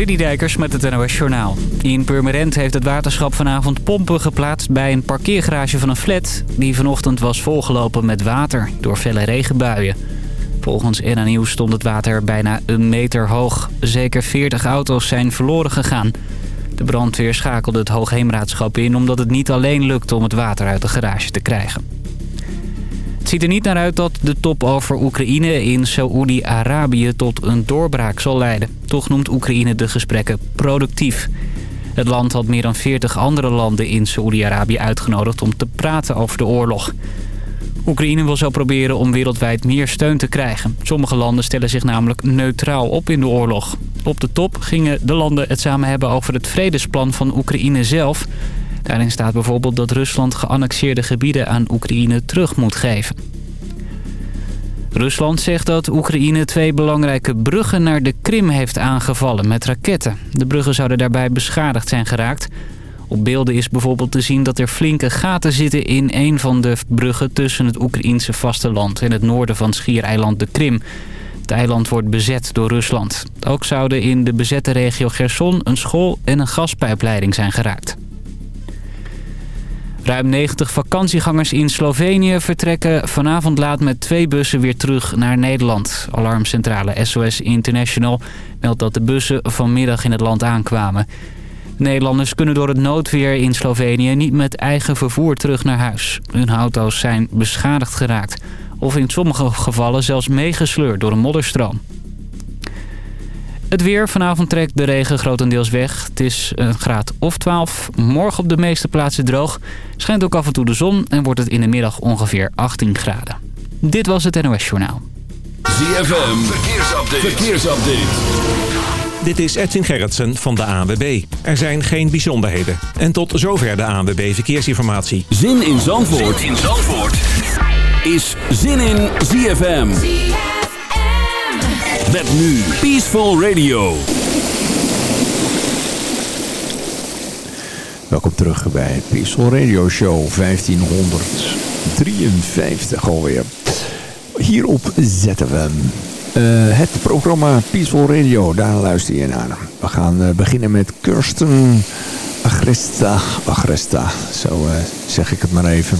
Dijkers met het NOS Journaal. In Purmerend heeft het waterschap vanavond pompen geplaatst bij een parkeergarage van een flat... die vanochtend was volgelopen met water door felle regenbuien. Volgens NA Nieuws stond het water bijna een meter hoog. Zeker 40 auto's zijn verloren gegaan. De brandweer schakelde het Hoogheemraadschap in omdat het niet alleen lukte om het water uit de garage te krijgen. Het ziet er niet naar uit dat de top over Oekraïne in Saoedi-Arabië tot een doorbraak zal leiden. Toch noemt Oekraïne de gesprekken productief. Het land had meer dan 40 andere landen in Saoedi-Arabië uitgenodigd om te praten over de oorlog. Oekraïne wil zo proberen om wereldwijd meer steun te krijgen. Sommige landen stellen zich namelijk neutraal op in de oorlog. Op de top gingen de landen het samen hebben over het vredesplan van Oekraïne zelf... Daarin staat bijvoorbeeld dat Rusland geannexeerde gebieden aan Oekraïne terug moet geven. Rusland zegt dat Oekraïne twee belangrijke bruggen naar de Krim heeft aangevallen met raketten. De bruggen zouden daarbij beschadigd zijn geraakt. Op beelden is bijvoorbeeld te zien dat er flinke gaten zitten in een van de bruggen tussen het Oekraïense vasteland en het noorden van schiereiland de Krim. Het eiland wordt bezet door Rusland. Ook zouden in de bezette regio Gerson een school en een gaspijpleiding zijn geraakt. Ruim 90 vakantiegangers in Slovenië vertrekken vanavond laat met twee bussen weer terug naar Nederland. Alarmcentrale SOS International meldt dat de bussen vanmiddag in het land aankwamen. Nederlanders kunnen door het noodweer in Slovenië niet met eigen vervoer terug naar huis. Hun auto's zijn beschadigd geraakt of in sommige gevallen zelfs meegesleurd door een modderstroom. Het weer. Vanavond trekt de regen grotendeels weg. Het is een graad of 12. Morgen op de meeste plaatsen droog. Schijnt ook af en toe de zon en wordt het in de middag ongeveer 18 graden. Dit was het NOS Journaal. ZFM. Verkeersupdate. Verkeersupdate. Dit is Edwin Gerritsen van de ANWB. Er zijn geen bijzonderheden. En tot zover de ANWB Verkeersinformatie. Zin in Zandvoort, zin in Zandvoort. is Zin in ZFM. Met nu Peaceful Radio. Welkom terug bij Peaceful Radio Show 1553 alweer. Hier op ZFM. Uh, het programma Peaceful Radio, daar luister je naar. We gaan uh, beginnen met Kirsten Agresta. Agresta, zo uh, zeg ik het maar even.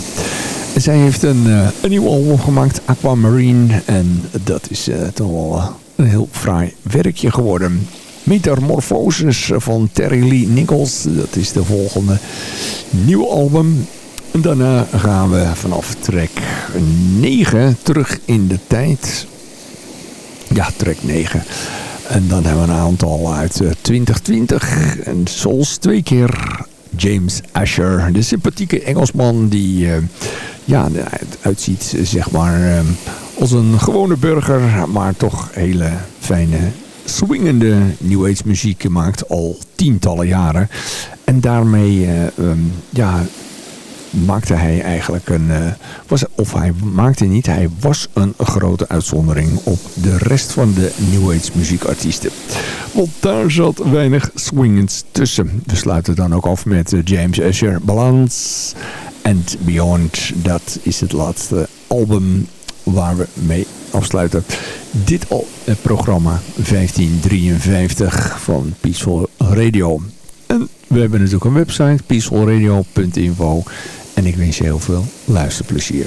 Zij heeft een, een nieuw album gemaakt, Aquamarine. En dat is toch wel een heel fraai werkje geworden. Metamorphosis van Terry Lee Nichols. Dat is de volgende nieuwe album. En daarna gaan we vanaf track 9 terug in de tijd. Ja, track 9. En dan hebben we een aantal uit 2020. Eh, en zoals twee keer James Asher. De sympathieke Engelsman die uh, ja, uitziet zeg maar... Uh, als een gewone burger, maar toch hele fijne, swingende New Age muziek maakt al tientallen jaren. En daarmee uh, um, ja, maakte hij eigenlijk een... Uh, was, of hij maakte niet, hij was een grote uitzondering op de rest van de New Age muziekartiesten. Want daar zat weinig swingends tussen. We sluiten dan ook af met uh, James Asher Balance and Beyond. Dat is het laatste album waar we mee afsluiten. Dit al het programma 1553 van Peaceful Radio. En we hebben natuurlijk een website, peacefulradio.info. En ik wens je heel veel luisterplezier.